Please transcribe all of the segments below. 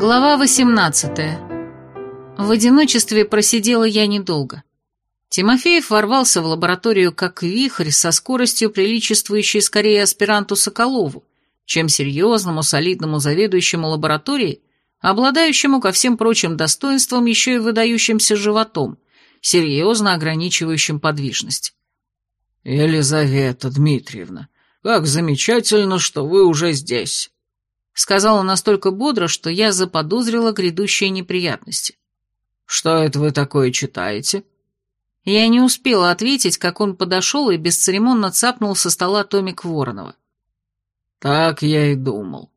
Глава 18. В одиночестве просидела я недолго. Тимофеев ворвался в лабораторию как вихрь со скоростью, приличествующей скорее аспиранту Соколову, чем серьезному, солидному заведующему лабораторией, обладающему ко всем прочим достоинствам еще и выдающимся животом, серьезно ограничивающим подвижность. «Елизавета Дмитриевна, как замечательно, что вы уже здесь!» Сказала настолько бодро, что я заподозрила грядущие неприятности. «Что это вы такое читаете?» Я не успела ответить, как он подошел и бесцеремонно цапнул со стола томик Воронова. «Так я и думал.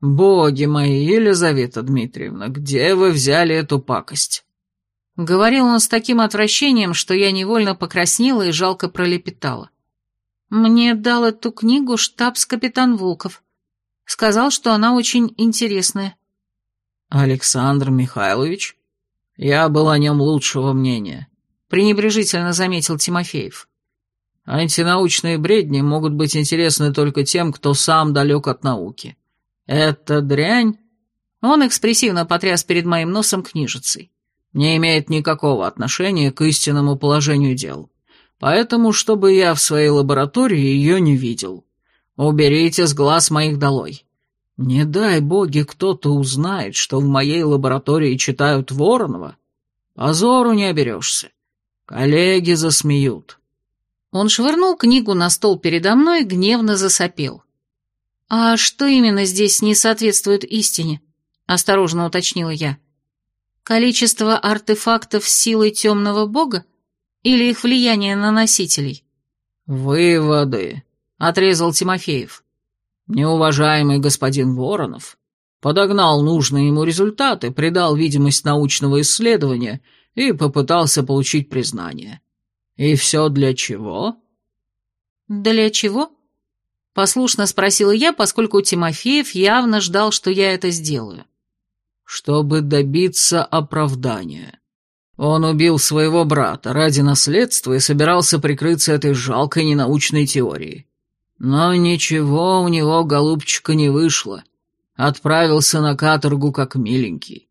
Боги мои, Елизавета Дмитриевна, где вы взяли эту пакость?» Говорил он с таким отвращением, что я невольно покраснела и жалко пролепетала. Мне дал эту книгу штабс-капитан Волков. Сказал, что она очень интересная. «Александр Михайлович? Я был о нем лучшего мнения», — пренебрежительно заметил Тимофеев. «Антинаучные бредни могут быть интересны только тем, кто сам далек от науки. Это дрянь...» Он экспрессивно потряс перед моим носом книжицей. «Не имеет никакого отношения к истинному положению дел. Поэтому, чтобы я в своей лаборатории ее не видел». Уберите с глаз моих долой. Не дай боги кто-то узнает, что в моей лаборатории читают Воронова. Позору не оберешься. Коллеги засмеют. Он швырнул книгу на стол передо мной и гневно засопел. «А что именно здесь не соответствует истине?» — осторожно уточнила я. «Количество артефактов с силой темного бога или их влияние на носителей?» «Выводы», отрезал Тимофеев. Неуважаемый господин Воронов подогнал нужные ему результаты, придал видимость научного исследования и попытался получить признание. И все для чего? Для чего? Послушно спросила я, поскольку Тимофеев явно ждал, что я это сделаю. Чтобы добиться оправдания. Он убил своего брата ради наследства и собирался прикрыться этой жалкой ненаучной теорией. Но ничего у него, голубчика, не вышло. Отправился на каторгу как миленький.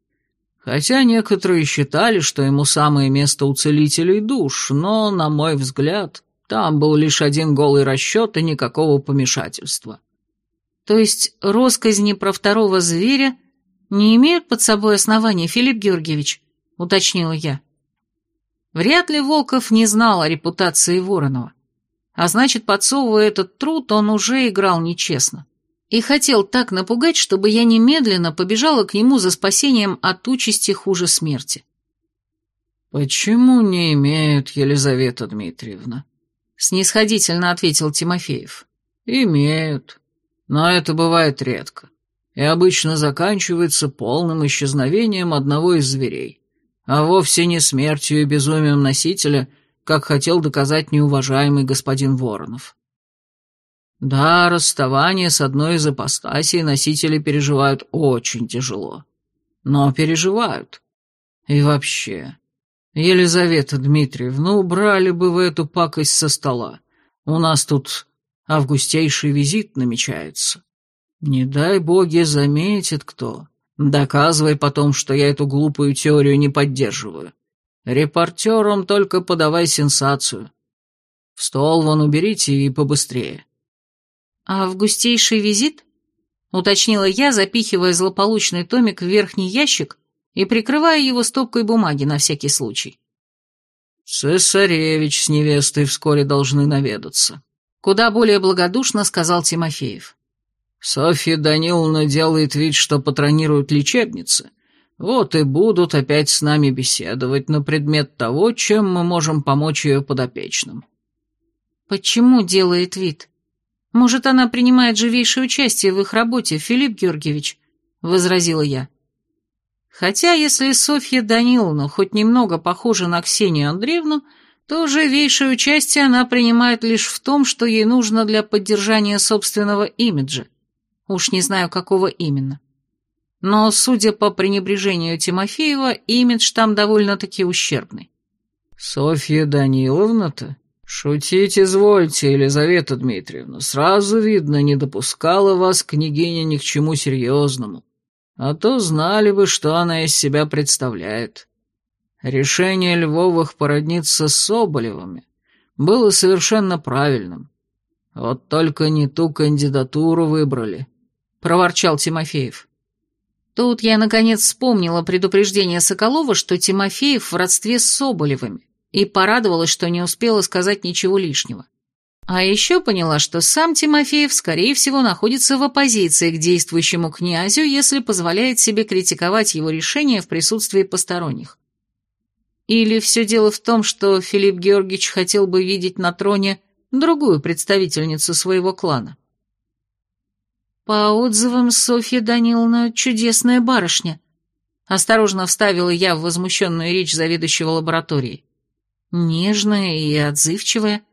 Хотя некоторые считали, что ему самое место у целителей душ, но, на мой взгляд, там был лишь один голый расчет и никакого помешательства. То есть росказни про второго зверя не имеют под собой основания, Филипп Георгиевич, уточнила я. Вряд ли Волков не знал о репутации Воронова. А значит, подсовывая этот труд, он уже играл нечестно. И хотел так напугать, чтобы я немедленно побежала к нему за спасением от участи хуже смерти. «Почему не имеют, Елизавета Дмитриевна?» — снисходительно ответил Тимофеев. «Имеют. Но это бывает редко. И обычно заканчивается полным исчезновением одного из зверей, а вовсе не смертью и безумием носителя — как хотел доказать неуважаемый господин Воронов. Да, расставание с одной из апостасий носители переживают очень тяжело. Но переживают. И вообще, Елизавета Дмитриевна, убрали бы вы эту пакость со стола. У нас тут августейший визит намечается. Не дай боги заметит кто. Доказывай потом, что я эту глупую теорию не поддерживаю. Репортерам только подавай сенсацию. В стол вон уберите и побыстрее. А августейший визит? Уточнила я, запихивая злополучный томик в верхний ящик и прикрывая его стопкой бумаги на всякий случай. «Цесаревич с невестой вскоре должны наведаться», — куда более благодушно сказал Тимофеев. «Софья Даниловна делает вид, что патронирует лечебницы, вот и будут опять с нами беседовать на предмет того, чем мы можем помочь ее подопечным. Почему делает вид? Может, она принимает живейшее участие в их работе, Филипп Георгиевич? Возразила я. Хотя, если Софья Даниловна хоть немного похожа на Ксению Андреевну, то живейшее участие она принимает лишь в том, что ей нужно для поддержания собственного имиджа. Уж не знаю, какого именно. Но, судя по пренебрежению Тимофеева, имидж там довольно-таки ущербный. «Софья Даниловна-то? Шутить извольте, Елизавета Дмитриевна. Сразу видно, не допускала вас княгиня ни к чему серьезному. а то знали бы, что она из себя представляет. Решение Львовых породниться с Соболевыми было совершенно правильным. Вот только не ту кандидатуру выбрали, — проворчал Тимофеев. Тут я, наконец, вспомнила предупреждение Соколова, что Тимофеев в родстве с Соболевыми, и порадовалась, что не успела сказать ничего лишнего. А еще поняла, что сам Тимофеев, скорее всего, находится в оппозиции к действующему князю, если позволяет себе критиковать его решение в присутствии посторонних. Или все дело в том, что Филипп Георгиевич хотел бы видеть на троне другую представительницу своего клана? По отзывам Софья Даниловна чудесная барышня. Осторожно вставила я в возмущенную речь заведующего лабораторией. Нежная и отзывчивая.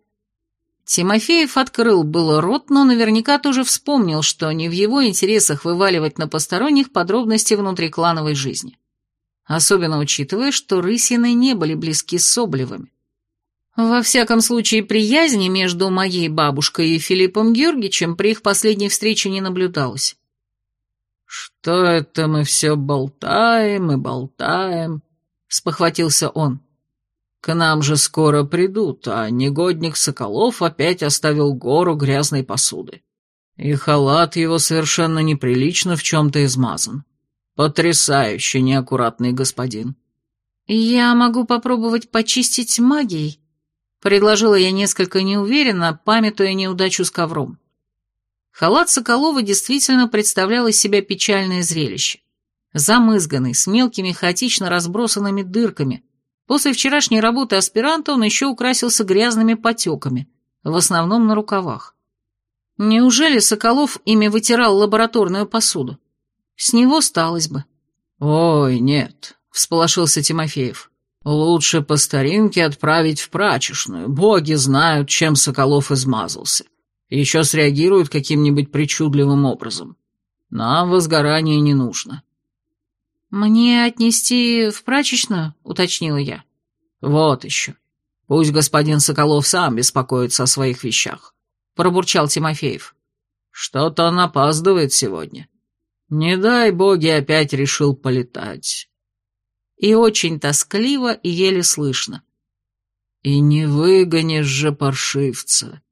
Тимофеев открыл было рот, но наверняка тоже вспомнил, что не в его интересах вываливать на посторонних подробности внутриклановой жизни особенно учитывая, что Рысины не были близки с Соболевыми. Во всяком случае, приязни между моей бабушкой и Филиппом Георгиевичем при их последней встрече не наблюдалось. «Что это мы все болтаем и болтаем?» — спохватился он. «К нам же скоро придут, а негодник Соколов опять оставил гору грязной посуды. И халат его совершенно неприлично в чем-то измазан. Потрясающе неаккуратный господин. Я могу попробовать почистить магией, предложила я несколько неуверенно, памятуя неудачу с ковром. Халат Соколова действительно представлял из себя печальное зрелище. Замызганный, с мелкими хаотично разбросанными дырками. После вчерашней работы аспиранта он еще украсился грязными потеками, в основном на рукавах. Неужели Соколов ими вытирал лабораторную посуду? С него сталось бы. «Ой, нет», — всполошился Тимофеев. «Лучше по старинке отправить в прачечную. Боги знают, чем Соколов измазался. Еще среагируют каким-нибудь причудливым образом. Нам возгорание не нужно». «Мне отнести в прачечную?» — уточнила я. «Вот еще. Пусть господин Соколов сам беспокоится о своих вещах», — пробурчал Тимофеев. «Что-то он опаздывает сегодня». Не дай боги опять решил полетать. И очень тоскливо и еле слышно. И не выгонишь же паршивца.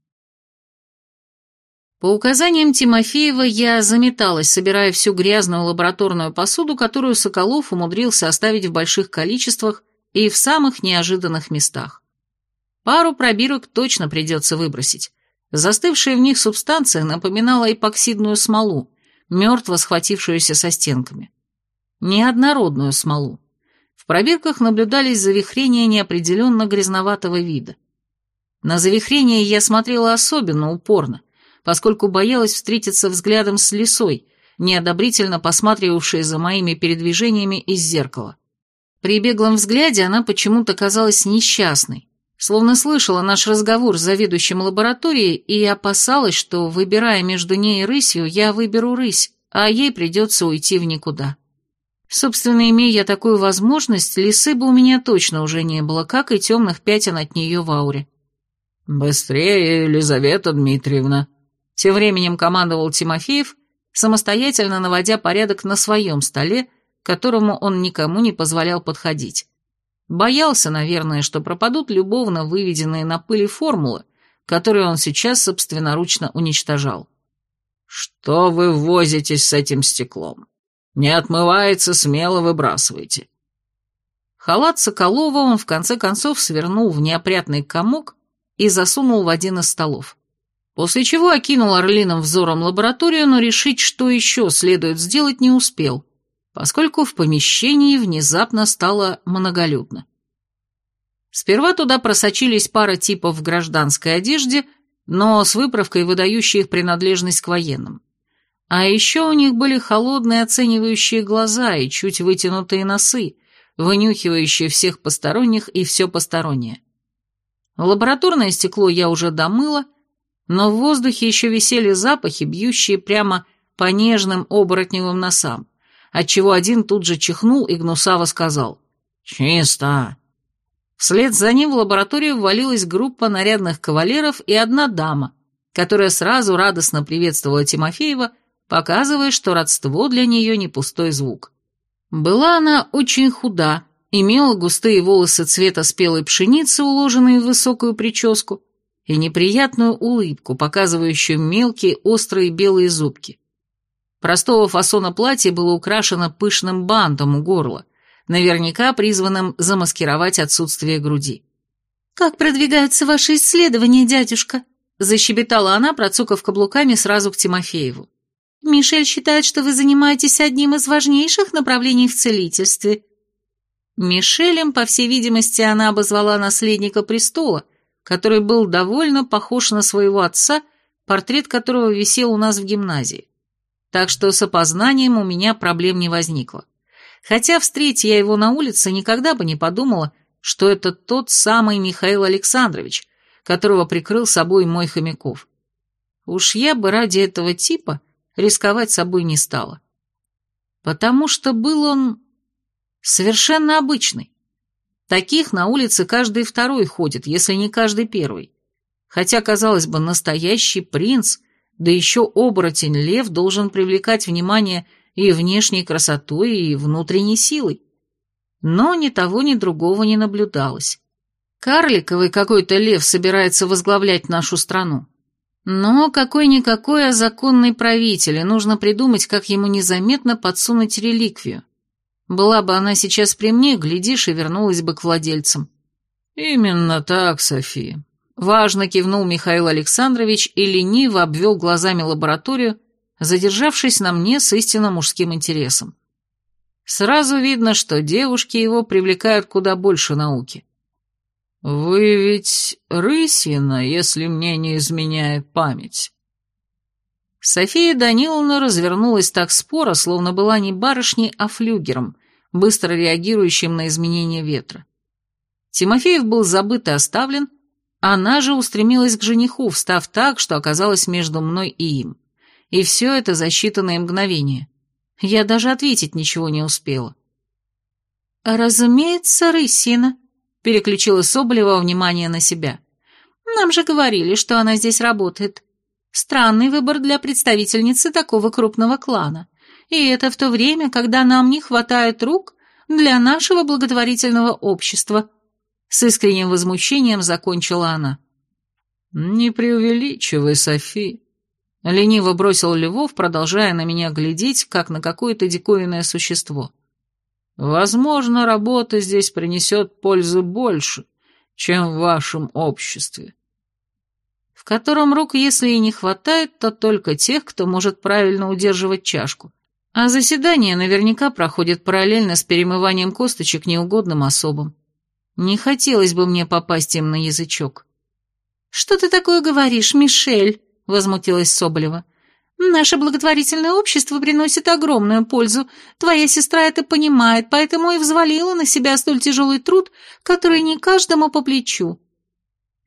По указаниям Тимофеева я заметалась, собирая всю грязную лабораторную посуду, которую Соколов умудрился оставить в больших количествах и в самых неожиданных местах. Пару пробирок точно придется выбросить. Застывшая в них субстанция напоминала эпоксидную смолу, мертво схватившуюся со стенками. Неоднородную смолу. В пробирках наблюдались завихрения неопределенно грязноватого вида. На завихрение я смотрела особенно упорно, поскольку боялась встретиться взглядом с лисой, неодобрительно посматривавшей за моими передвижениями из зеркала. При беглом взгляде она почему-то казалась несчастной, словно слышала наш разговор с заведующим лабораторией и опасалась, что, выбирая между ней и рысью, я выберу рысь, а ей придется уйти в никуда. Собственно, имея я такую возможность, лисы бы у меня точно уже не было, как и темных пятен от нее в ауре. «Быстрее, Елизавета Дмитриевна!» Тем временем командовал Тимофеев, самостоятельно наводя порядок на своем столе, к которому он никому не позволял подходить. Боялся, наверное, что пропадут любовно выведенные на пыли формулы, которые он сейчас собственноручно уничтожал. «Что вы возитесь с этим стеклом? Не отмывается, смело выбрасывайте». Халат Соколова он в конце концов свернул в неопрятный комок и засунул в один из столов. После чего окинул орлиным взором лабораторию, но решить, что еще следует сделать, не успел поскольку в помещении внезапно стало многолюдно. Сперва туда просочились пара типов в гражданской одежде, но с выправкой, выдающей их принадлежность к военным. А еще у них были холодные оценивающие глаза и чуть вытянутые носы, вынюхивающие всех посторонних и все постороннее. Лабораторное стекло я уже домыла, но в воздухе еще висели запахи, бьющие прямо по нежным оборотневым носам отчего один тут же чихнул и гнусаво сказал «Чисто». Вслед за ним в лабораторию ввалилась группа нарядных кавалеров и одна дама, которая сразу радостно приветствовала Тимофеева показывая, что родство для нее не пустой звук. Была она очень худа, имела густые волосы цвета спелой пшеницы, уложенные в высокую прическу, и неприятную улыбку, показывающую мелкие острые белые зубки. Простого фасона платье было украшено пышным бантом у горла, наверняка призванным замаскировать отсутствие груди. «Как продвигаются ваши исследования, дядюшка?» защебетала она, процукав каблуками сразу к Тимофееву. «Мишель считает, что вы занимаетесь одним из важнейших направлений в целительстве». Мишелем, по всей видимости, она обозвала наследника престола, который был довольно похож на своего отца, портрет которого висел у нас в гимназии. Так что с опознанием у меня проблем не возникло. Хотя, встреть я его на улице, никогда бы не подумала, что это тот самый Михаил Александрович, которого прикрыл собой мой Хомяков. Уж я бы ради этого типа рисковать собой не стала. Потому что был он совершенно обычный. Таких на улице каждый второй ходит, если не каждый первый. Хотя, казалось бы, настоящий принц, да еще оборотень-лев должен привлекать внимание и внешней красотой, и внутренней силой. Но ни того, ни другого не наблюдалось. Карликовый какой-то лев собирается возглавлять нашу страну. Но какой-никакой, а законный правитель, и нужно придумать, как ему незаметно подсунуть реликвию. Была бы она сейчас при мне, глядишь, и вернулась бы к владельцам. Именно так, София. Важно кивнул Михаил Александрович и лениво обвел глазами лабораторию, задержавшись на мне с истинно мужским интересом. Сразу видно, что девушки его привлекают куда больше науки. «Вы ведь Рысина, если мне не изменяет память». София Даниловна развернулась так споро, словно была не барышней, а флюгером, быстро реагирующим на изменения ветра. Тимофеев был забыт и оставлен, она же устремилась к жениху, встав так, что оказалась между мной и им. И все это за считанные мгновения. Я даже ответить ничего не успела. «Разумеется, Рысина», переключила Соболева внимание на себя. «Нам же говорили, что она здесь работает. Странный выбор для представительницы такого крупного клана. И это в то время, когда нам не хватает рук для нашего благотворительного общества». С искренним возмущением закончила она. «Не преувеличивай, Софи», — лениво бросил Львов, продолжая на меня глядеть, как на какое-то диковинное существо. Возможно, работа здесь принесет пользу больше, чем в вашем обществе. В котором рук, если и не хватает, то только тех, кто может правильно удерживать чашку. А заседание наверняка проходит параллельно с перемыванием косточек неугодным особам. Не хотелось бы мне попасть им на язычок. «Что ты такое говоришь, Мишель?» — возмутилась Соболева. Наше благотворительное общество приносит огромную пользу. Твоя сестра это понимает, поэтому и взвалила на себя столь тяжелый труд, который не каждому по плечу.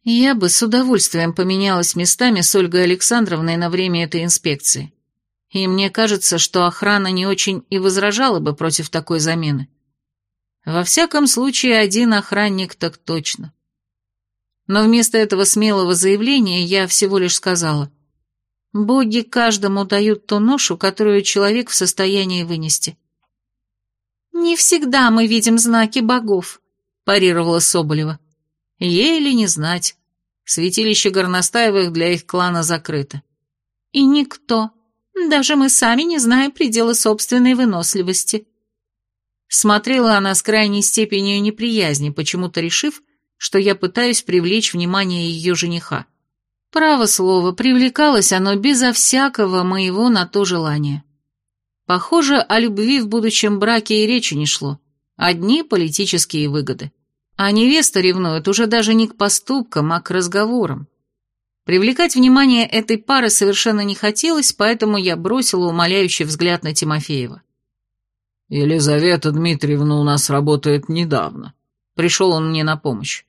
Я бы с удовольствием поменялась местами с Ольгой Александровной на время этой инспекции. И мне кажется, что охрана не очень и возражала бы против такой замены. Во всяком случае, один охранник так точно. Но вместо этого смелого заявления я всего лишь сказала – Боги каждому дают ту ношу, которую человек в состоянии вынести. «Не всегда мы видим знаки богов», – парировала Соболева. «Ей ли не знать. Святилище Горностаевых для их клана закрыто». «И никто. Даже мы сами не знаем предела собственной выносливости». Смотрела она с крайней степенью неприязни, почему-то решив, что я пытаюсь привлечь внимание ее жениха. Право слово, привлекалось оно безо всякого моего на то желания. Похоже, о любви в будущем браке и речи не шло. Одни политические выгоды. А невеста ревнует уже даже не к поступкам, а к разговорам. Привлекать внимание этой пары совершенно не хотелось, поэтому я бросила умоляющий взгляд на Тимофеева. «Елизавета Дмитриевна у нас работает недавно». Пришел он мне на помощь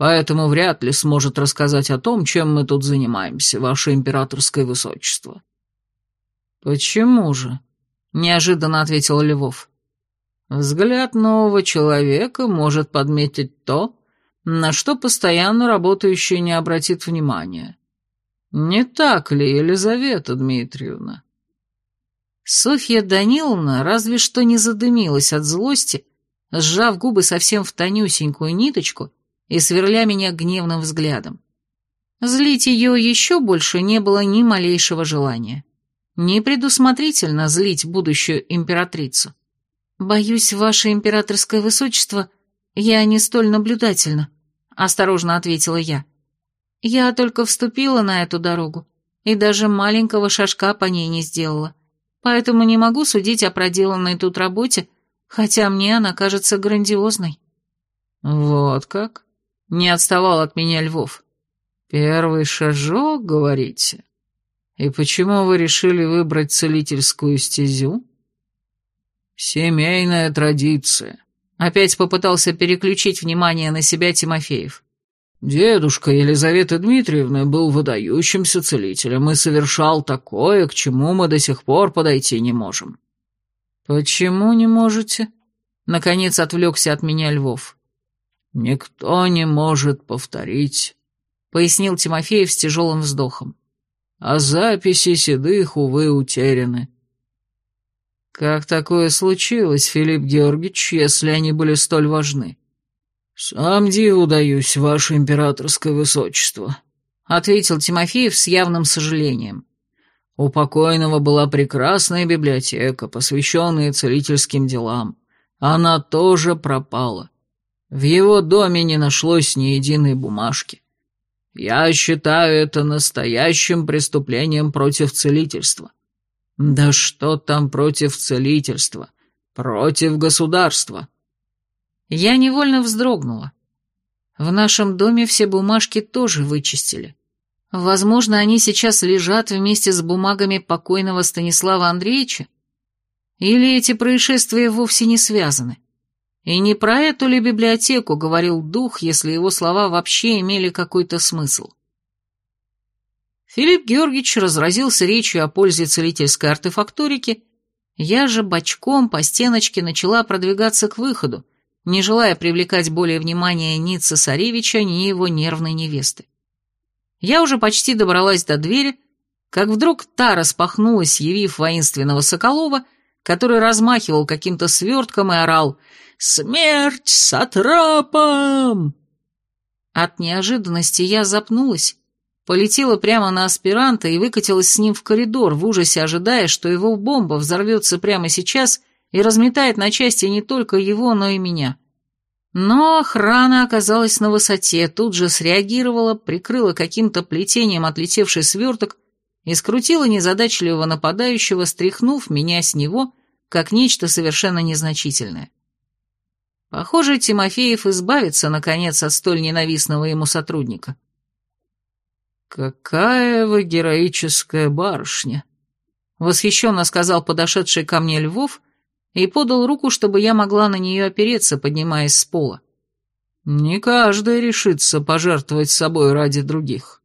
поэтому вряд ли сможет рассказать о том, чем мы тут занимаемся, ваше императорское высочество». «Почему же?» — неожиданно ответил Львов. «Взгляд нового человека может подметить то, на что постоянно работающий не обратит внимания. Не так ли, Елизавета Дмитриевна?» Софья Даниловна разве что не задымилась от злости, сжав губы совсем в тонюсенькую ниточку и сверля меня гневным взглядом. Злить ее еще больше не было ни малейшего желания. Непредусмотрительно злить будущую императрицу. «Боюсь, ваше императорское высочество, я не столь наблюдательна», — осторожно ответила я. «Я только вступила на эту дорогу и даже маленького шажка по ней не сделала, поэтому не могу судить о проделанной тут работе, хотя мне она кажется грандиозной». «Вот как?» — не отставал от меня Львов. «Первый шажок, говорите? И почему вы решили выбрать целительскую стезю?» «Семейная традиция», — опять попытался переключить внимание на себя Тимофеев. «Дедушка Елизаветы Дмитриевны был выдающимся целителем и совершал такое, к чему мы до сих пор подойти не можем». «Почему не можете?» — наконец отвлекся от меня Львов. «Никто не может повторить», — пояснил Тимофеев с тяжелым вздохом. «А записи седых, увы, утеряны». «Как такое случилось, Филипп Георгиевич, если они были столь важны?» «Сам диву даюсь, ваше императорское высочество», — ответил Тимофеев с явным сожалением. «У покойного была прекрасная библиотека, посвященная целительским делам. Она тоже пропала. В его доме не нашлось ни единой бумажки. Я считаю это настоящим преступлением против целительства. Да что там против целительства? Против государства. Я невольно вздрогнула. В нашем доме все бумажки тоже вычистили. Возможно, они сейчас лежат вместе с бумагами покойного Станислава Андреевича? Или эти происшествия вовсе не связаны? И не про эту ли библиотеку говорил дух, если его слова вообще имели какой-то смысл? Филипп Георгиевич разразился речью о пользе целительской артефакторики, я же бочком по стеночке начала продвигаться к выходу, не желая привлекать более внимания ни цесаревича, ни его нервной невесты. Я уже почти добралась до двери, как вдруг та распахнулась, явив воинственного Соколова, который размахивал каким-то свертком и орал «Смерть сатрапам!». От неожиданности я запнулась полетела прямо на аспиранта и выкатилась с ним в коридор, в ужасе ожидая, что его бомба взорвется прямо сейчас и разметает на части не только его, но и меня. Но охрана оказалась на высоте, тут же среагировала, прикрыла каким-то плетением отлетевший сверток и скрутила незадачливого нападающего, стряхнув меня с него, как нечто совершенно незначительное. Похоже, Тимофеев избавится, наконец, от столь ненавистного ему сотрудника. «Какая вы героическая барышня!» — восхищенно сказал подошедший ко мне Львов и подал руку, чтобы я могла на нее опереться, поднимаясь с пола. «Не каждый решится пожертвовать собой ради других».